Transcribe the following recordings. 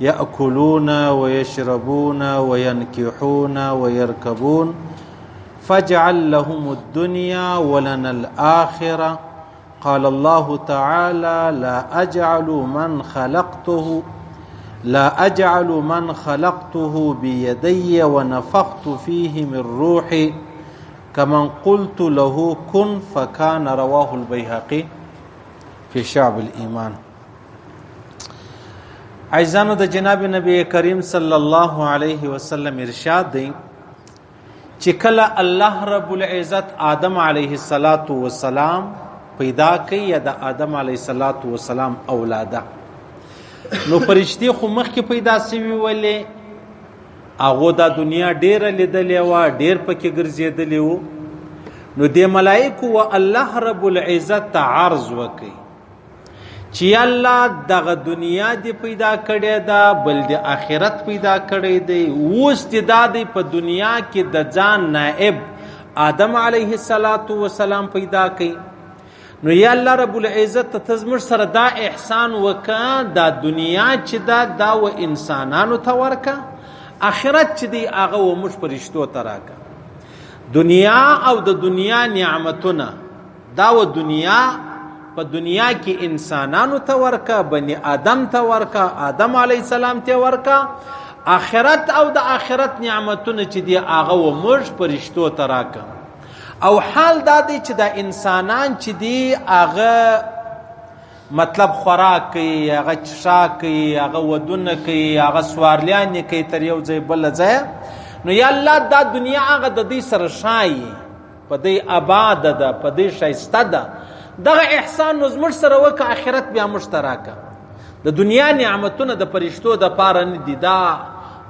ياكلون ويشربون وينكحون ويركبون فاجعل لهم الدنيا ولنا الاخره قال الله تعالى لا اجعل من خلقته لا اجعل من خلقته بيدي ونفخت فيه من روحي كمن قلت له كن فكان رواه البيهقي في شعب الايمان عزیزانو د جناب نبی کریم صلی الله علیه وسلم ارشاد دی چې کله الله رب العزت آدم علیه الصلاۃ والسلام پیدا کړي یا د آدم علیه الصلاۃ والسلام اولاده نو پرشتي خو مخکې پیدا سوي ولې هغه د دنیا ډیره لیدلې و ډیر پکې ګرځېدلې و نو د ملائکه و الله رب العزت عرض وکي چې الله دغه دنیا دی پیدا کړی دا بل د آخرت پیدا کړی دی اوس د دا دی په دنیا کې د ځان نائب آدم علیه السلام پیدا کړي نو یا الله رب العزت ته زموږ سره دا احسان وکا دا دنیا چې دا دا و انسانانو ته ورکا اخرت چې دی هغه و موږ پرشتو ته راکا دنیا او د دنیا نعمتونه دا و دنیا په دنیا کې انسانانو ته ورکا بنی آدم ته ورکا آدم علی السلام ته ورکا آخرت او د آخرت نعمتونه چې دی هغه و موږ پرشتو ته راکا او حال دا دی چې دا انسانان چې دی هغه مطلب خوراک کوي هغه چشا کوي هغه ودونه کوي هغه سوارلیان کوي تر یو ځای بل ځای نو یا الله دا دنیا هغه د دې سره شایي په دې آباد ده په دې شایسته ده دغه احسان نو زموږ سره وکه اخرت بیا موږ ته راکه د دنیا نعمتونه د پرشتو د پاره نه دي دا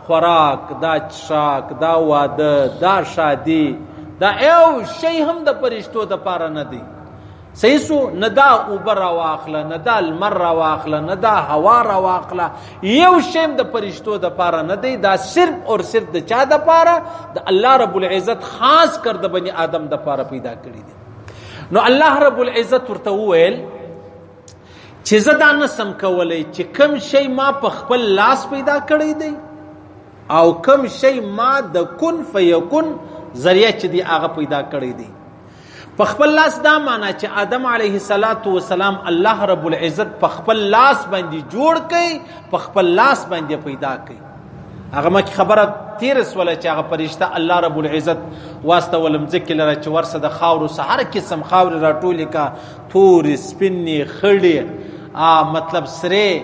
خوراک دا چشاک دا واده دا شادي دا یو شی هم د پرشتو د پاره نه دی سیسو نه دا اوبه راواخله نه دا لمر راواخله نه دا هوا راواخله یو شیم د پرشتو د پاره نه دی دا صرف او صرف د چا د پاره د الله رب العزت خاص کر د بنی آدم د پاره پیدا کړی دی نو الله رب العزت ورته وویل چې زه دا نه سم کولی چې کم شی ما په خپل لاس پیدا کړی دی او کم شی ما د کن فیکن ذریعه چې دی هغه پیدا کړی دی په خپل لاس دا معنی چې آدم علیه الصلاۃ والسلام الله رب العزت په خپل لاس باندې جوړ کړي په خپل لاس باندې پیدا کړي هغه مکه خبره تیر سوله چې هغه پرشته الله رب العزت واسطه ولم ذکر لره چې ورسه د خاور سره هر قسم خاور راټولې کا تور سپینې خړې ا مطلب سره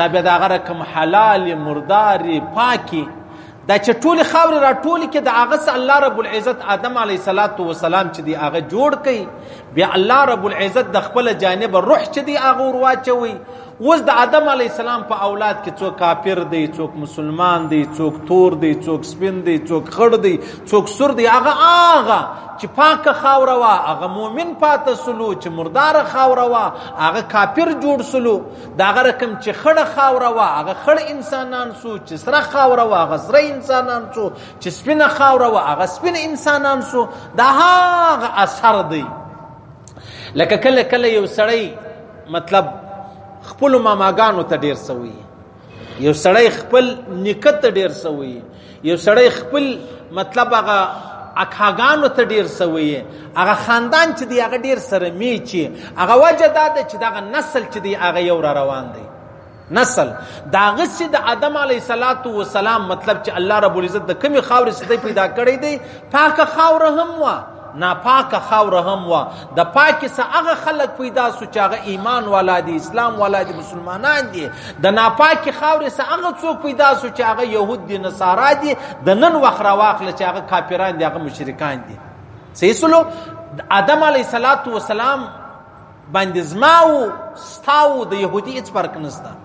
دا به دا غره کوم حلال مرداري پاکي دا چې ټول خاور را ټول کې د هغه سره الله رب العزت آدم علی صلوات و سلام چې دی هغه جوړ کړي بیا الله رب العزت د خپل جانب روح چې دی هغه ورواچوي اوس د آدم علی السلام په اولاد کې څوک کافر دی څوک مسلمان دی څوک تور دی څوک سپین دی څوک خړ دی څوک سور دی هغه هغه چې پاک خاور وا هغه مؤمن پاتې سلو چې مردار خاور وا هغه کافر جوړ سلو دا غره کم چې خړه خاوره وا هغه خړ انسانان سو چې سره خاوره وا هغه سره انسانان سو چې سپینه خاوره وا هغه سپینه انسانان سو دا هغه اثر دی لکه کله کله یو سړی مطلب خپل ماماګانو ته ډیر سوی یو سړی خپل نکته ډیر سوی یو سړی خپل مطلب هغه اکاګانو ته ډیر سوی هغه خاندان چې دی هغه ډیر سره میچی هغه وجه دا ده چې دغه نسل چې دی هغه یو را روان دی نسل دا غسی د ادم علی صلوات و سلام مطلب چې الله رب العزت د کمی خاور سده پیدا کړی دی پاکه خاور هم وا ناپاکه خاوره هم وه د پاکې څه هغه خلک پیدا سو چې هغه ایمان والا دي اسلام والا دي مسلمانان دي د ناپاکې خاورې څه هغه څوک پیدا سو چې هغه یهود دي نصارا دي د نن وخت راواخله چې هغه کافران دي هغه مشرکان دي سیسلو آدم علیه السلام باندې زما او ستا او د يهودي هیڅ فرق نشته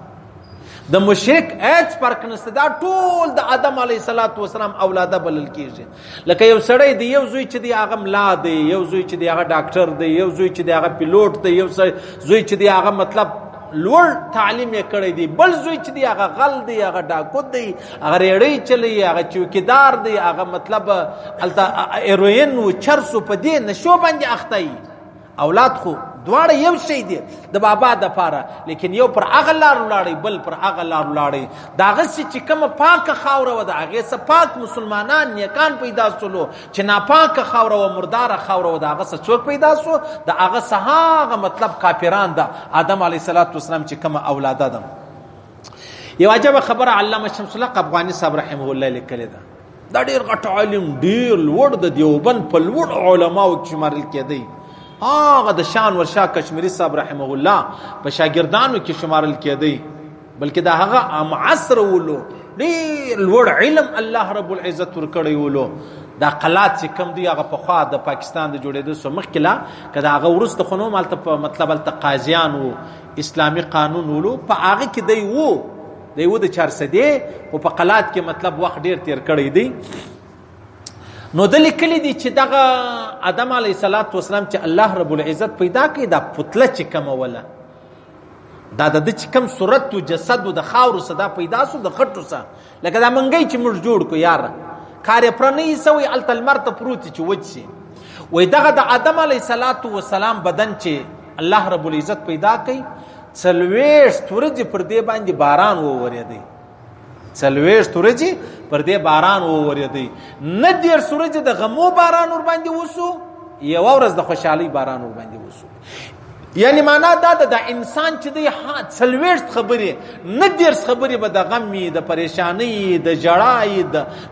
د مشرک هیڅ فرق نشته دا ټول د آدم علی صلوات و سلام اولاده بلل کیږي لکه یو سړی دی یو زوی چې دی هغه ملا دی یو زوی چې دی هغه ډاکټر دی یو زوی چې دی هغه پیلوټ دی یو زوی چې دی هغه مطلب لوړ تعلیم یې کړی دی بل زوی چې دی هغه غل دی هغه ډاکو دی هغه ریړی چلی هغه چوکیدار دی هغه مطلب الته ایروین و چرسو په دې نشو باندې اخته اولاد خو دواړه یو شی دی د بابا د پاره لیکن یو پر هغه لار ولاړی بل پر هغه لار ولاړی دا غسی چې کومه پاکه خاوره و د هغه سه پاک مسلمانان نیکان پیدا سولو چې ناپاکه خاوره و مرداره خاوره و د هغه سه څوک پیدا سو د هغه سه هغه مطلب کافران ده آدم علی صلوات و سلام چې کومه اولاده ده یو عجب خبره علامه شمس الحق افغاني صاحب رحمه الله لیکلی ده دا ډیر غټ عالم ډیر لوړ د دیوبند په لوړ علماو کې شمارل کېدی هغه د شان ورشا کشمیری صاحب رحمه الله په شاګردانو کې شمارل کېدی بلکې دا هغه ام عصر ولو ډیر لوړ علم الله رب العزت ورکړی ولو دا قلات چې کم دی هغه په خوا د پاکستان د جوړېدو سو مخکلا کدا هغه ورسته خنو مالته په مطلب الته قاضیان وو اسلامی قانون ولو په هغه کې دی وو د یو د چارسدې او په قلات کې مطلب وخت ډیر تیر کړی دی نو د لیکل دي چې دغه ادم علی صلوات و سلام چې الله رب العزت پیدا کړي دا پتله چې کومه ولا دا د چې کم صورت او جسد او د خاور صدا پیدا سو د خټو سره لکه دا منګي چې موږ جوړ کو یار کار پر نه سوی التل مرته پروت چې وځي وای دغه د ادم علی صلوات و سلام بدن چې الله رب العزت پیدا کوي څلوېښت ورځې پر دې باندې باران وورېدی څلوېښت ورځې پر دې باران وورېدی نه دېرش ورځې د غمو باران ور باندې وسو یوه ورځ د خوشحالۍ باران ور باندې وسو یعنی معنا دا ده د انسان چې دی څلوېښت خبرې نه دېرش خبرې به د غم وي د پریشانۍ د ژړا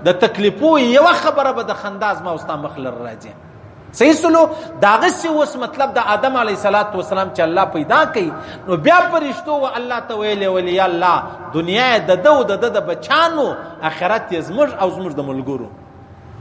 د تکلیفو یوه خبره به د خندا زما او ستا مخ لر راځي صحیح سلو داغه سی اوس مطلب د آدم علی صلوات و سلام چې الله پیدا کړي نو بیا پرشتو و الله ته ویل ولی الله دنیا د دو د د بچانو اخرت یې زموږ او زموږ د ملګرو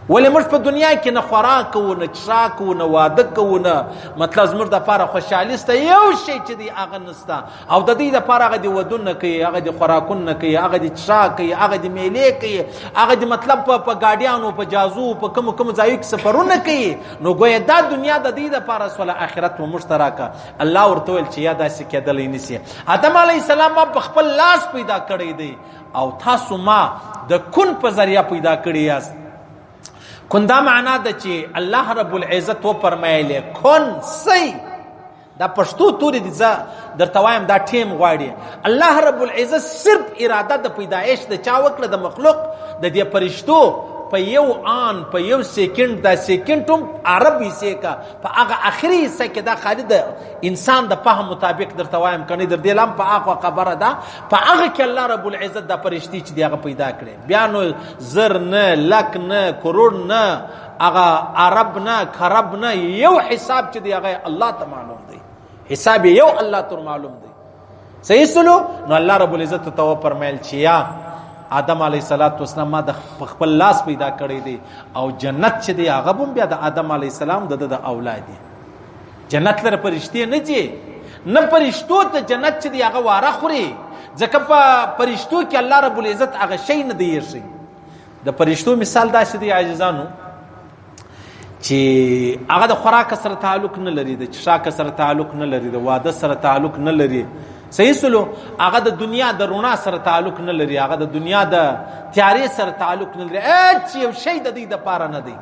ولې موږ په دنیا کې نه خوراک کوو نه چراک کوو نه واده کوو نه مطلب زموږ د لپاره خوشحالي سته یو شی چې دی هغه نسته او د دې لپاره هغه د ودونه کوي هغه د خوراکونه کوي هغه د چا کوي هغه د میلې کوي هغه د مطلب په په گاډیانو په جازو په کوم کوم ځایو کې سفرونه کوي نو ګویا دا دنیا د دې لپاره سول اخرت مو مشترکه الله ورته ویل چې یا داسې کېدلې نسی آدم علی السلام په خپل لاس پیدا کړی دی او تاسو ما د کن په ذریعہ پیدا کړی یاست کن دا معنا ده چې الله رب العزت و فرمایلی کن سی دا پښتو توري دي زه درته وایم دا ټیم غواړي الله رب العزت صرف اراده د پیدایش د چا وکړه د مخلوق د دې پرشتو په یو آن په یو سیکنډ دا سیکنډ هم عرب حصے کا په هغه اخري حصہ کې دا خالي د انسان د فهم مطابق درته وایم کنه در دې لام په هغه خبره ده په هغه کې الله رب العزت د پرشتي چې دی هغه پیدا کړي بیا نو زر نه لک نه کروڑ نه هغه عرب نه کرب نه یو حساب چې دی هغه الله ته معلوم دی حساب یو الله ته معلوم دی صحیح سلو نو الله رب العزت ته و فرمایل چې یا آدم علی صلوات و سلام ما د خپل لاس پیدا کړی دی او جنت چې دی هغه بم بیا د آدم علی السلام د د اولاد دی جنت لره پرشته نه دی نه پرشتو ته جنت چې دی هغه واره خوري ځکه په پرشتو کې الله رب العزت هغه شی نه دی شي د پرشتو مثال داسې دی عزیزانو چې هغه د خوراک سره تعلق نه لري د چشاک سره تعلق نه لري د واده سره تعلق نه لري صحیح سلو هغه د دنیا د رونا سره تعلق نه لري هغه د دنیا د تیارې سره تعلق نه لري هیڅ یو شی د دې د پاره نه دی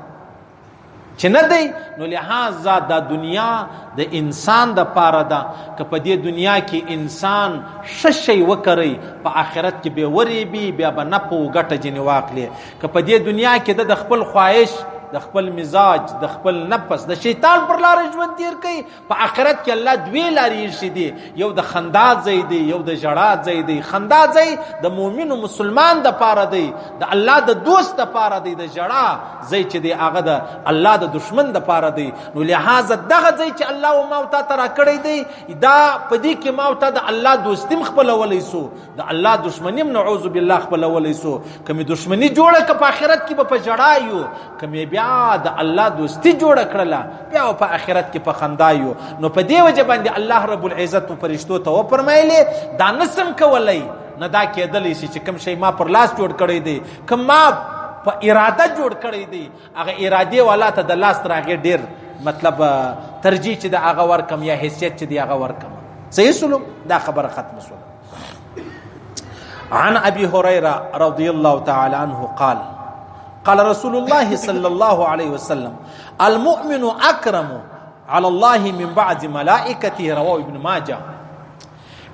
چې نه دی نو لهذا دا دنیا د انسان د پاره ده که په دې دنیا کې انسان ششي وکړي په آخرت کې به وری بي بیا به نه په ګټه جن واقلې که په دې دنیا کې د خپل خواهش د خپل مزاج د خپل نفس د شیطان پر لار ژوند تیر کوي په آخرت کې الله دوی لارې ایښې دي یو د خندا ځای دی یو د ژړا ځای دی خندا ځای د مؤمن او مسلمان د پاره دی د الله د دوست د پاره دی د ژړا ځای چې دی هغه د الله د دشمن د پاره دی نو لہذا دغه ځای چې الله او ما او تا ترا کړی دی دا په دې کې ما او تا د الله دوستیم خپلولای سو د الله دشمنی نعوذ بالله خپل ولې سو کمی دشمنی جوړه ک په آخرت کې په جړایو کمی بیا د الله دوستی جوړه کړله بیا په آخرت کې په خندایو نو په دې وجه باندې الله رب العزت په فرشتو ته و فرمایلی دا نسم کولای نه دا کېدلی شي چې کم شی ما پر لاس جوړ کړی دی کم ما په اراده جوړ کړی دی هغه اراده والا ته د لاس راغی ډیر مطلب ترجیح چې د هغه ورکم یا حیثیت چې د هغه ورکم صحیح سلو دا خبره ختم سلو عن ابي هريره رضي الله تعالى عنه قال قال رسول الله صلى الله عليه وسلم المؤمن اكرم على الله من بعد ملائکته رواه ابن ماجه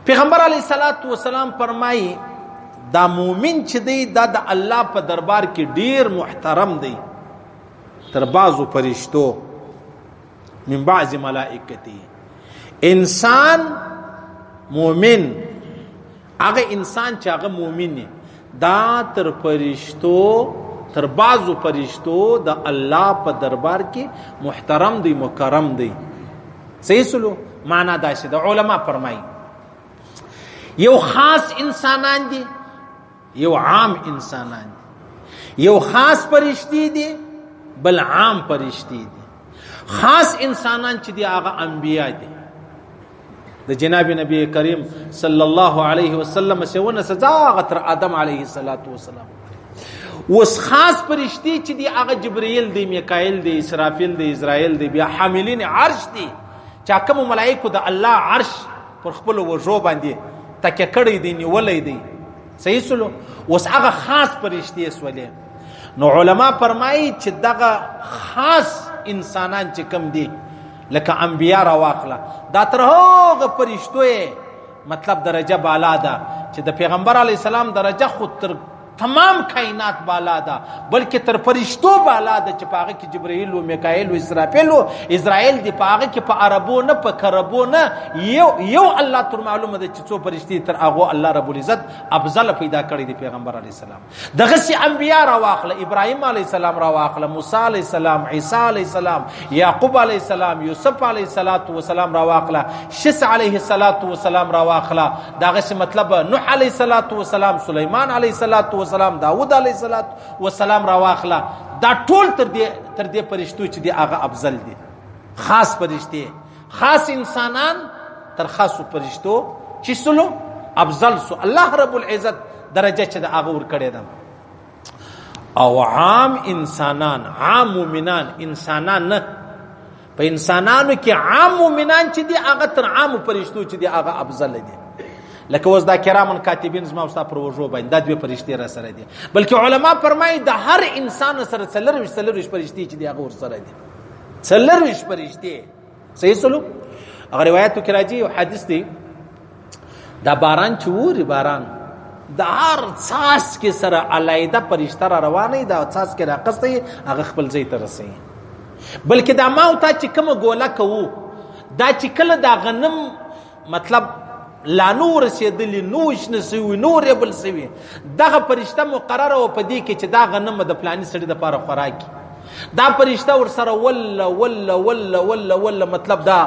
پیغمبر علی صلوات و سلام فرمایي دا مؤمن چې دی دا د الله په دربار کې ډیر محترم دی تر بازو پرشتو من بعض ملائکته انسان مؤمن هغه انسان چې هغه مؤمن دی دا تر پرشتو تر بعضو پرشتو د الله په دربار کې محترم دی مکرم دی صحیح سلو معنا دا چې د علما فرمایي یو خاص انسانان دي یو عام انسانان دي یو خاص پرشتي دي بل عام پرشتي دي خاص انسانان چې دي هغه انبیا دي د جناب نبی کریم صلی الله علیه وسلم سونه سزا غتر ادم علیه الصلاۃ والسلام وس خاص پرشتي چې دی هغه جبرئیل دی میکائیل دی اسرافیل دی اسرائیل دی بیا حاملین عرش دی چا کوم ملائکه د الله عرش پر خپل وژو باندې تکه کړی دی نیولې دی صحیح سلو اوس هغه خاص پرشتي سولې نو علما فرمایي چې دغه خاص انسانان چې کم دي لکه انبیا را واخله دا تر هغه پرشتوې مطلب درجه بالا ده چې د پیغمبر علی السلام درجه خود تر تمام کائنات بالا ده بلکې تر فرشتو بالا ده چې پاغه کې جبرائیل او میکائیل او اسرافیل او اسرائیل دی پاغه کې په عربو نه په کربو نه یو یو الله تر معلومه ده چې څو فرشتي تر هغه الله رب العزت افضل پیدا کړی دی پیغمبر علی السلام دغه سي انبیا را واخله ابراهیم علی السلام را واخله موسی علی السلام عیسی علی السلام یعقوب علی السلام یوسف علی السلام را واخله شس علیه السلام را واخله دا غسی مطلب نوح علی صلوات و سلام سليمان علی صلوات و سلام داوود علی صلوات و سلام را واخلا دا ټول تر دې تر دې پرشتو چې دی هغه افضل دي خاص پرشته خاص انسانان تر خاصو پرشتو چې سلو افضل سو الله رب العزت درجه چې د هغه ور کړی ده او عام انسانان عام مؤمنان انسانان نه په انسانانو کې عام مؤمنان چې دي هغه تر عام فرشتو چې دي هغه افضل دي لکه وز دا کرامن کاتبین زما او تاسو پر وژو باندې دا دوی فرشتي را سره دي بلکې علما فرمایي د هر انسان سره څلور څلور فرشتي چې دي هغه ور سره دي څلور فرشتي صحیح سلو هغه روایتو کې راځي او حدیث دی دا باران چې ووري باران د هر څاس کې سره علایده پرشته را روانې دا څاس کې راقصې هغه خپل ځای ته رسي بلکې دا ما او تا چې کوم ګوله کوو دا چې کله دا غنم مطلب لا نور رسیدلی نوش نسوي نور بل سوي دغه پرشته مقرره او پدې کې چې دا غنم د پلاني سړي د پاره خوراکي دا پرشته ور سره ول ول ول ول ول مطلب دا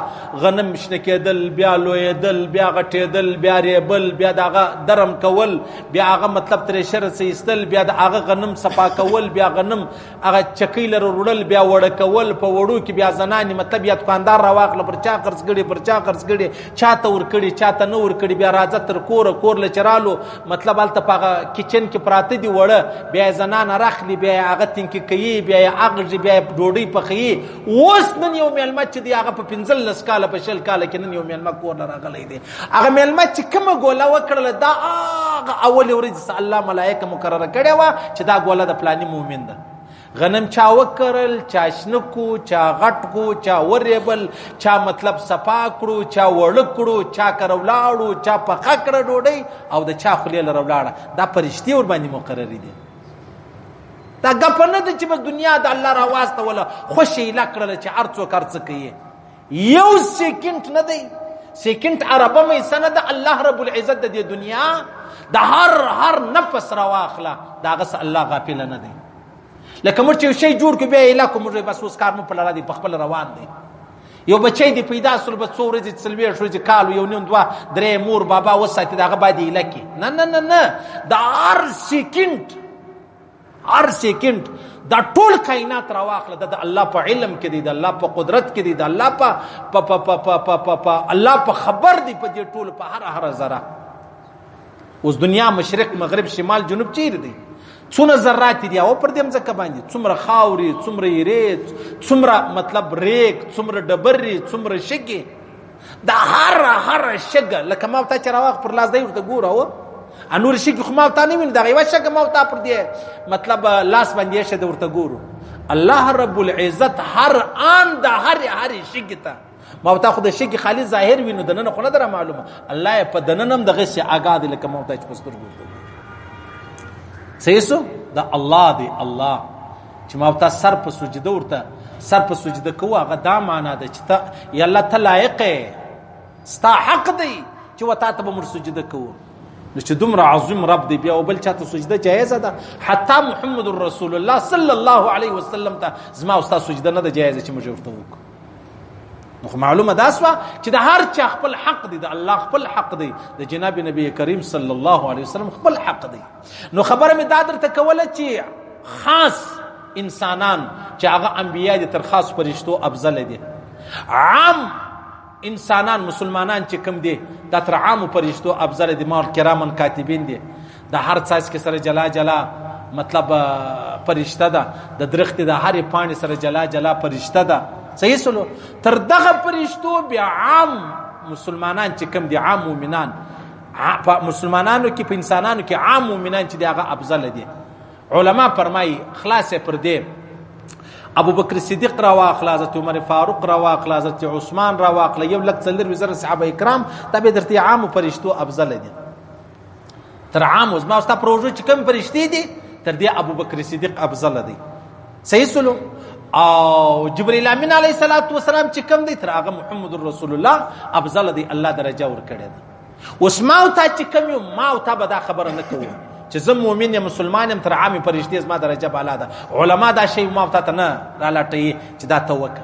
غنم شنه کېدل بیا لویدل بیا غټېدل بیا ریبل بیا داغه درم کول بیا هغه مطلب ترې شر سیستل بیا د هغه غنم صفا کول بیا غنم هغه چکی لر وړل بیا وړ کول په وړو کې بیا زنانی مطلب یا دکاندار راواخل پر چا قرض کړي پر چا قرض کړي چاته ور کړي چاته نور کړي بیا راځه تر کور کور لچرالو مطلب الته پاغه کچن کې پراته دی وړه بیا زنان راخلی بیا هغه تین کې کوي بیا اغږي بیا ډوډۍ پخې اوس نن یو ملما چې دی هغه په 15 لس کال په شل کال کې نن یو ملما کور راغلی دی هغه ملما چې کوم ګوله وکړل دا هغه اول ورځ الله ملائکه مقرره کړي وا چې دا ګوله د پلاني مؤمن ده غنم چا وکرل چا شنه کو چا غټ کو چا وریبل چا مطلب صفا کړو چا وړ کړو چا کرولاړو چا په خکړه ډوډۍ او د چا خلی لرولاړه دا پرشتي ور باندې مقرر دي دا غپ نه د چې بس دنیا د الله را واسطه ولا خوشی لکړل چې ارڅو کرڅ کوي یو سکند نه دی سکند عربه مې سند الله رب العزت د دنیا د هر هر نفس را واخله دا غس الله غافل نه دی لکه موږ چې شی جوړ کو بیا یې لکه موږ بس اوس کار مو په لاره دی په خپل روان دی یو بچی دی پیدا سول به څو ورځې څلوي شو چې کال یو نیم دوا درې مور بابا وساتي دغه باید یې لکه نه نه نه نه د هر سکند هر سکند دا ټول کائنات را واخله د الله په علم کې دی د الله په قدرت کې دی د الله په په په په په الله په خبر دی په دې ټول په هر هر ذره اوس دنیا مشرق مغرب شمال جنوب چیرې دی څونه ذرات دي او پر دې مځکه باندې څومره خاوري څومره یری څومره مطلب ریک څومره ډبرې څومره شګي دا هر هر شګه لکه ما ته چرواغ پر لاس دی ورته ګوره و انور شګي خو ما ته نه ویني دا یو شګه ما ته پر دې مطلب لاس باندې شه ورته ګورو الله رب العزت هر آن د هر هر شګي ته ما ته خو د شګي خالي ظاهر وینو دنه خو نه در معلومه الله په دننم دغه سي آگاه دي لکه مونږ ته چې پستر ګورته سیسو دا الله دی الله چې ما ته سر په سجده ورته سر په سجده کوه هغه دا معنا ده چې ته یا الله ته لایق ستا حق دی چې وتا ته به مر سجده کوه نو چې دومره عظیم رب دی بیا او بل چاته سجده جایز ده حتی محمد رسول الله صلی الله علیه وسلم ته زما او ستا سجده نه ده جایز چې موږ ورته وکړو نو معلومه دا سوه چې د هر چا خپل حق دی د الله خپل حق دی د جناب نبی کریم صلی الله علیه وسلم خپل حق دی نو خبره مې دا درته کوله چې خاص انسانان چې هغه انبیا دي تر خاص فرشتو افضل دي عام انسانان مسلمانان چې کم دي دا تر عام فرشتو افضل دي مار کرامن کاتبین دي د هر څاڅکي سره جلا جلا مطلب پرشته ده د درخت د هر پانی سره جلا جلا پرشته ده صحیح سلو تر دغه پرشتو بیا عام مسلمانان چې کم دي عام مؤمنان په مسلمانانو کې په انسانانو کې عام مؤمنان چې دغه افضل دي علما فرمایي خلاصه پر دې ابو بکر صدیق را واخلا حضرت عمر فاروق را واخلا حضرت عثمان را واخلا یو لک څلور وزر صحابه کرام تبه درته عام فرشتو افضل دي تر عام اوس ما ستا پروژو چې کوم پرشتي دي تر دې ابو بکر صدیق افضل دی صحیح سلو او جبرئیل امین علیه الصلاۃ والسلام چې کوم دی تر هغه محمد رسول الله افضل دی الله درجه ور کړی دی اوس ما او تا چې کوم یو ما او تا به دا خبره نه کوو چې زه مؤمن یم مسلمان یم تر عام پرشتي زما درجه بالا ده علما دا شی ما او تا ته نه رالاټي چې دا توکه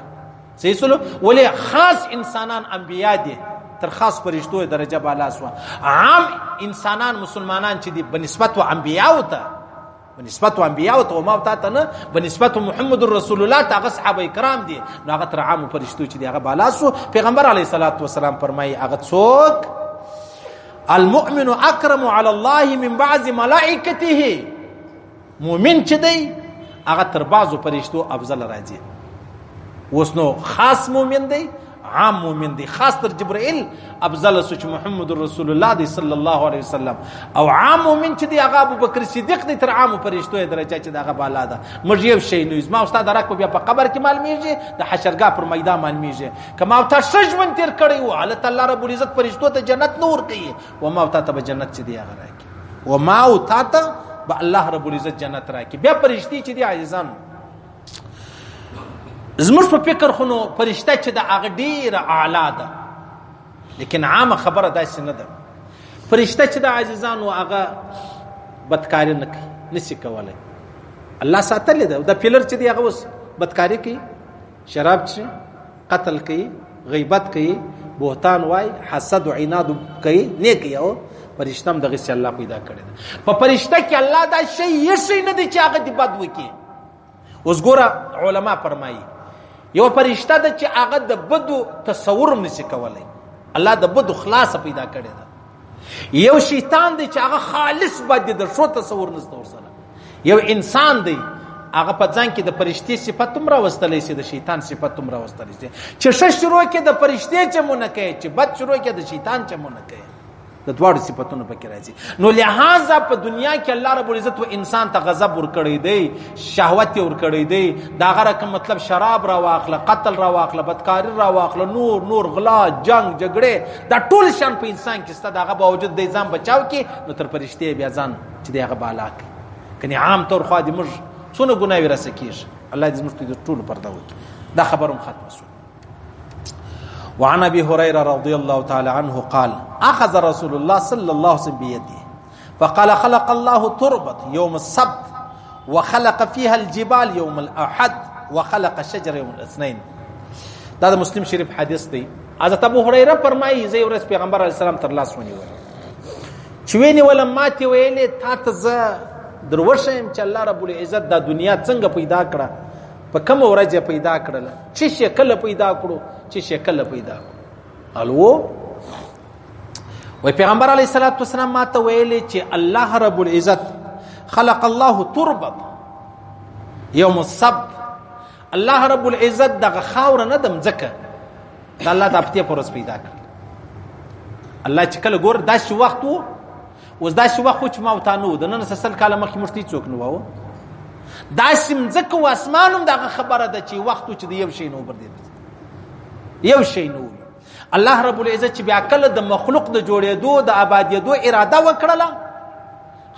صحیح سلو ولی خاص انسانان انبیا دي تر خاص پرشتو درجه بالا سو عام انسانان مسلمانان چې دي بنسبت و انبیا او ته بنسبت و انبیا او ته ما ته ته نه بنسبت محمد رسول الله ته صحابه کرام دي نو هغه تر عام پرشتو چې دي هغه بالا سو پیغمبر علی صلوات و سلام فرمایي هغه څوک المؤمن اکرم علی الله من بعض ملائکته مؤمن چې دی هغه تر بعضو پرشتو افضل راځي اوس نو خاص مؤمن دی عام مؤمن دی خاص تر جبرائیل افضل سوچ محمد رسول الله دی صلی الله علیه وسلم او عام مؤمن چې دی هغه ابوبکر صدیق دی تر عام پرشتو درجه چې دغه بالا ده موږ یو شی نو ما استاد راکو بیا په قبر کې معلومیږي د حشرګاه پر میدان معلومیږي کما او تا شجمن تیر کړی او الله تعالی رب العزت پرشتو ته جنت نور کوي و ما او تا ته جنت چې دی هغه و ما او تا ته به الله رب العزت جنت راکړي بیا پرشتي چې دي عاجزان زموږ په فکر خو نو پرشته چې د هغه ډیره اعلی ده لیکن عامه خبره داسې نه ده پرشته چې د عاجزانو هغه بدکاری نه کوي نسی کولای الله ساتلی ده د پیلر چې دی هغه اوس بدکاری کوي شراب چی قتل کوي غیبت کوي بهتان وای حسد او عناد کوي نه کوي او پرشتم دغه چې الله پیدا کړی ده په پرشته کې الله دا شی یې شی نه دی چې هغه دی بد وکي اوس ګوره علما فرمایي یو پرشته ده چې هغه د بدو تصور هم نشي کولای الله د بدو خلاص پیدا کړی ده یو شیطان دی چې هغه خالص بد دی د ښو تصور نشته ورسره یو انسان دی هغه په ځان کې د پرشتي صفت هم راوستلی سي د شیطان صفت هم راوستلی سي چې ښه شروع کې د پرشتي چمونه کوي چې بد شروع کې د شیطان چمونه کوي د دواړو صفاتونو پکې راځي نو لہذا په دنیا کې الله رب العزت و انسان ته غضب ور کړی دی شهوت ور کړی دی دا غره کوم مطلب شراب را واخله قتل را واخله بدکاری را واخله نور نور غلا جنگ جګړه دا ټول شان په انسان کې ست دغه باوجود د ځان بچاو کې نو تر پرشته بیا ځان چې دغه بالا کې کني عام طور خو دې موږ څونه ګناوي رس کیږي الله دې موږ ته ټول پرده وکړي دا خبروم ختم شو وعن ابي هريره رضي الله تعالى عنه قال اخذ رسول الله صلى الله عليه وسلم بيده فقال خلق الله تربت يوم السبت وخلق فيها الجبال يوم الاحد وخلق الشجر يوم الاثنين دا د مسلم شریف حدیث دی حضرت ابو هريره فرمایي زه ورځ پیغمبر علی السلام تر لاس ونیول چې ویني ولا ماته ویلې تا ته زه دروښه يم چې الله رب العزت دا دنیا څنګه پیدا کړه په کوم ورځ پیدا کړل چې شکل پیدا کړو چې شکل پیدا کړو الو وای پیغمبر علی صلوات و سلام ماته ویلي چې الله رب العزت خلق الله تربه یوم السبت الله رب العزت دغه خاور نه دم ځکه د الله د اپتې پر اوس پیدا کړ الله چې کله ګور داسې وخت وو اوس داسې وخت خو چې ما وتا نو د نن سسل کاله مخکې مرتي څوک نو وو داسې مځکه او اسمان هم دغه خبره ده چې وخت چې د یو شی نو بر دی یو شی نو الله رب العزت چې بیا کله د مخلوق د جوړېدو د آبادېدو اراده وکړله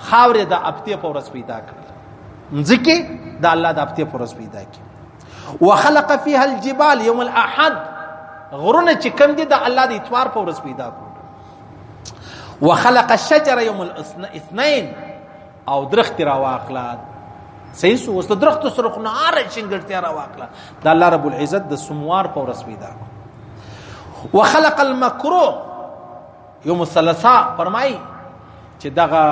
خاورې د هفتې په ورځ پیدا کړله مځکې د الله د هفتې په ورځ پیدا کړي وخلق فيها الجبال يوم الاحد غرونه چې کم دي د الله د اتوار په ورځ پیدا کړو وخلق الشجر يوم الاثنين او درخت را واخلا صحیح سو اوس د درخت سره خو نه اره چنګړتیا را واخلا د الله رب العزت د سموار په ورځ پیدا وخلق المکروه یوم الثلاثاء فرمای چې دغه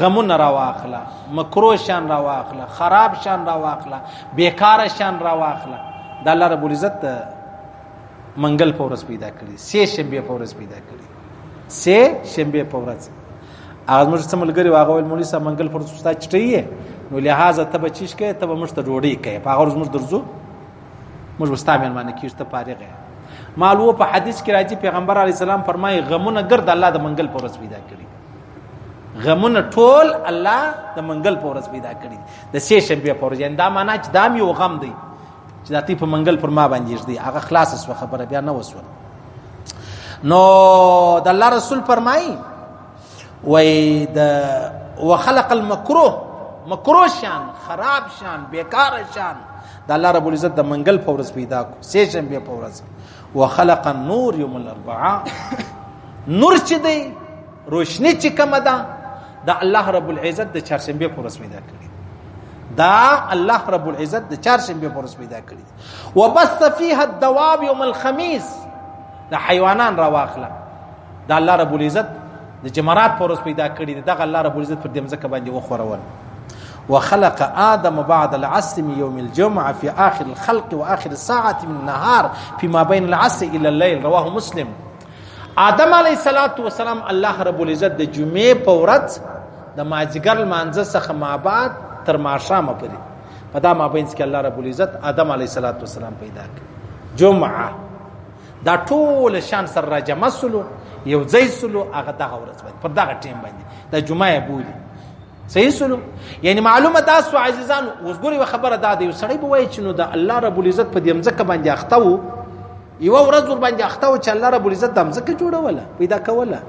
غمون را واخلا مکروه شان را واخلا خراب شان را واخلا بیکار شان را واخلا د الله رب العزت منګل په ورځ پیدا کړی سه شنبه په ورځ پیدا کړی سه شنبه په ورځ هغه موږ څه ملګری واغه ول مولوی صاحب منګل پر ستا چټي نو لهدا ته بچیش کې ته موږ ته ډوډۍ کې په هغه ورځ موږ درځو موږ وستا مې معنی کیږي ته فارغه مالو په حدیث کې راځي پیغمبر علی السلام فرمایي غمونه ګرد الله د منګل پر ورځ پیدا کړی غمونه ټول الله د منګل په ورځ پیدا کړی د سې شنبه په ورځ دا معنا چې دام یو غم دی چې د تی په منګل پر ما باندې دی هغه خلاص سو خبره بیا نه وسوله نو د الله رسول فرمایي وای د وخلق المکروه مکروه شان خراب شان بیکار شان د الله رب العزت د منګل په ورځ پیدا کو سې شم به په ورځ وخلق النور یوم الاربعاء نور چې دی روشنی چې کوم ده د الله رب العزت د چهارشنبه په ورځ پیدا کړی دا الله رب العزت د چهارشنبه په ورځ پیدا کړی وبث فيها الدواب يوم الخميس د حیوانان را واخله د الله رب العزت د جمرات پر پیدا کړی دغه الله رب العزت پر دې مزکه باندې وخورول وخلق آدم بعد العصر من يوم الجمعة في آخر الخلق وآخر الساعة من النهار فيما بين العصر إلى الليل رواه مسلم آدم علیه الصلاۃ والسلام الله رب العزت د جمعې په ورځ د ماجګر لمانځه څخه ما بعد تر ماښامه پورې په دا مابین کې الله رب العزت آدم علیه السلام پیدا کړ جمعه دا ټول شان سره را جمع سلو یو ځای سلو هغه دغه ورځ باندې پر دغه ټیم باندې دا جمعه بولی صحیح سلو یعنی معلومه تاسو عزیزان اوس ګوري خبره دا دی سړی بوای چې نو د الله رب العزت په دې مځکه باندې اخته وو یو ورځ ور باندې اخته او چې الله رب العزت د مزکه جوړوله پیدا کوله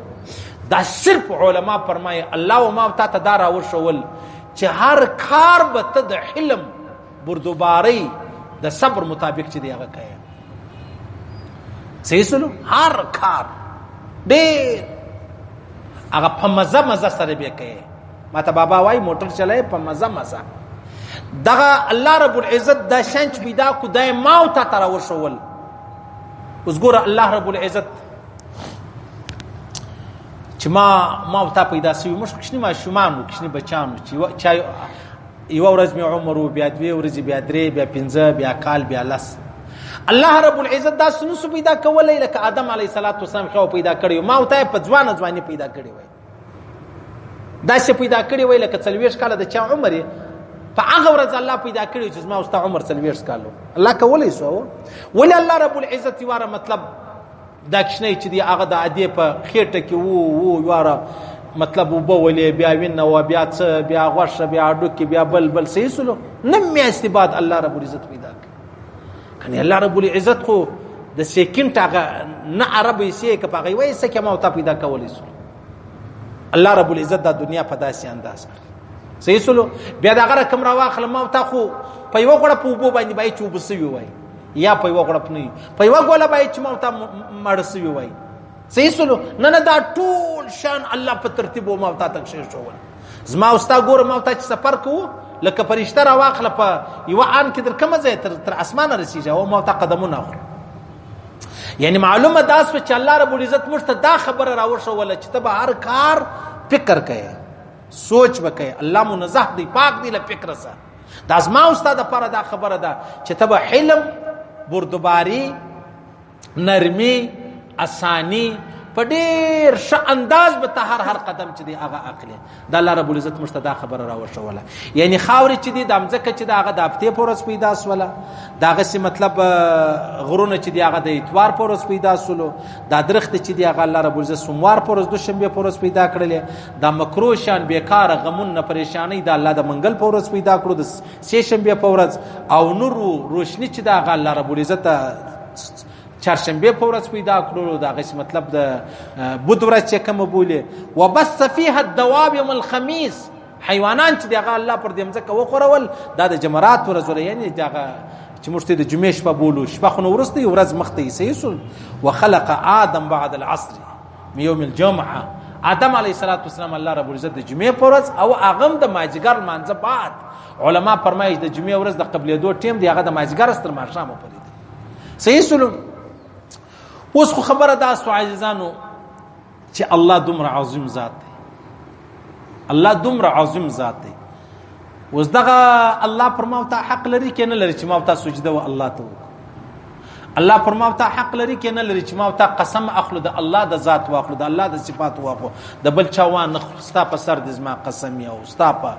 دا صرف علما فرمایي الله او ما ته دا راوښول چې هر کار به ته د حلم بردوباري د صبر مطابق چې دی هغه کوي صحیح سلو هر کار ډېر هغه په مزه مزه سره به کوي ماته بابا وای موټر چلای په مزه مزه دغه الله رب العزت دا شنچ پیدا کو دای ما او تا تر وشول اوس ګور الله رب العزت چې ما ما او تا پیدا سوي مش کښنی ما شومان کښنی بچانو چې چا یو ورځ می عمر او بیا دوی ورځ بیا درې بیا پنځه بیا کال بیا لس الله رب العزت دا سنوس پیدا کولای لکه آدم علی صلوات و سلام خو پیدا کړی ما او تا په ځوان ځواني پیدا کړی وای دا څه پیدا کړی وای لکه څلويش کاله د چا عمر په هغه ورځ الله پیدا کړی چې ما واست عمر څلويش کالو الله کولای سو ول الله رب العزت واره مطلب دا کښنه چې دی هغه د عادی په خېټه کې وو وو واره مطلب وبولې بیا وینه و بیا څه بیا غوښه بیا ډوکی بیا بل بل سې سلو نم میاشتې بعد الله رب العزت پیدا کړ کنه الله رب العزت خو د سیکنټ هغه نه عربي سي کې پغې وای سې کې ما او تا پیدا کولې سو الله رب العزت دا دنیا په داسې انداز کړ صحیح سلو بیا دا غره کم را واخل ما او تا خو په یو غړ په وبو باندې بای چوب سوي وای یا په یو غړ په نه په یو غړ بای چې ما او تا مړ سوي وای صحیح سلو نه نه دا ټول شان الله په ترتیب او ماوتا تک شیر شوول زما اوستا ګور ماوتا چې سفر کو لکه پرشتہ را واخله په یو ان کې در کومه ځای تر تر اسمانه رسیږي او ماوتا قدمونه اخلي یعنی معلومه دا سو چې الله رب العزت موږ ته دا خبره راوښوله چې ته به هر کار فکر کوي سوچ وکړي الله منزه دی پاک دی له فکر سره دا زما استاد لپاره دا خبره ده چې ته به حلم بردباری نرمي اساني په ډیر ښه انداز به ته هر هر قدم چې دی هغه اخلي د الله رب العزت موږ ته دا خبره راوښوله یعنی خاورې چې دی د مځکه چې د هغه د هفتې په ورځ پیدا سوله د هغسې مطلب غرونه چې دی هغه د اتوار په ورځ پیدا سولو دا درخت چې دی هغه الله رب العزت سوموار په ورځ دوشنبې په ورځ پیدا کړلې دا مکروشان بیکاره غمونه پریشانۍ د الله د منګل په ورځ پیدا کړو د سه شنبه په ورځ او نور روشنی چې دا غل رب العزت چهارشنبه په ورځ پیدا کړو دا غش مطلب د بود ورځ چې کوم بوله وبس فيها الدواب يوم الخميس حیوانان چې دغه الله پر دې مزه کو خورول دا د جمرات ورځ یعنی دغه چې موږ ته د جمعې شپه بولو شپه خو نو ورسته ورځ مخته یې سیسل وخلق آدم بعد العصر یوم الجمعه آدم علیه السلام الله رب العزت د جمعې پر ورځ او هغه د ماجګر مانځه بعد علما فرمایي د جمعې ورځ د قبلې دوه ټیم دی هغه د ماجګر ستر ماښام په دې صحیح سلام اوس خو خبره ده سو عزیزانو چې الله دومره عظیم ذات دی الله دومره عظیم ذات دی اوس دغه الله پر ما ته حق لري کې نه لري چې ما ته سجده و الله ته الله پر ما ته حق لري کې نه لري چې ما ته قسم اخلو د الله د ذات واخلو د الله د صفات واخلو د بل چا وان ستا په سر د زما قسم یو ستا په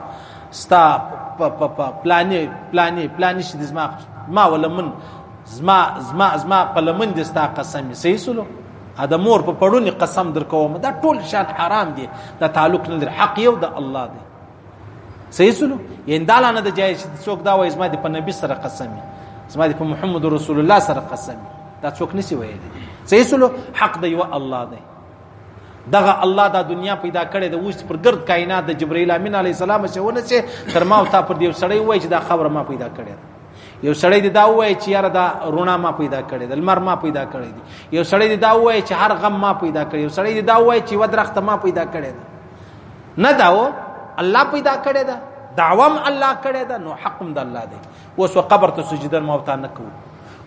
ستا په په په پلانې پلانې پلانې شې د زما ما ولمن زما زما زما په لمن د ستا قسم یې صحیح سلو دا مور په پړونی قسم در کوم دا ټول شان حرام دي دا تعلق نه لري حق یو د الله دی صحیح سلو یعنی دا لانه د جایز چې څوک دا وایي زما د په نبی سره قسم زما د په محمد رسول الله سره قسم دا څوک نسی ویلی صحیح سلو حق دی و الله دی دغه الله دا دنیا پیدا کړې د اوس پر ګرد کائنات د جبرئیل امین علی السلام شونه چې تر ما او تا پر دې سړی وای چې دا خبره ما پیدا کړې یو سړی دی دا وای چې یاره دا رونا ما پیدا کړې د لمر ما پیدا کړې دی یو سړی دی دا وای چې هر غم ما پیدا کړې یو سړی دی دا وای چې ودرخت ما پیدا کړې نه داو الله پیدا کړی دا دعوام الله کړی دا نو حق هم د الله دی اوس قبر ته سجده مو ته نه کوو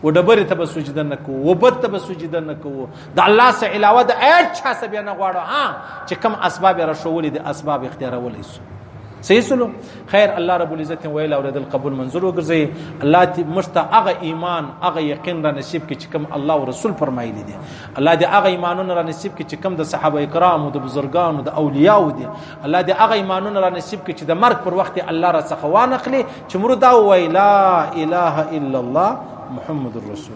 و ډبرې ته به سجده نه کوو و بت ته به سجده نه کوو د الله سره علاوه د هیڅ چا سره نه غواړو ها چې کم اسباب را شوولې د اسباب اختیارولې سو صحیح سلو خیر الله رب العزت ویل او د قبول منظور وګرځي الله تی مشته هغه ایمان هغه یقین را نصیب کی چې کوم الله او رسول فرمایلی دي الله دې هغه ایمانونه را نصیب کړي چې کم د صحابه کرامو د بزرګانو د اولیاو دي الله دې هغه ایمانونه را نصیب کړي چې د مرګ پر وخت الله را څخه وانخلي چې مرو دا وای لا اله الا الله محمد رسول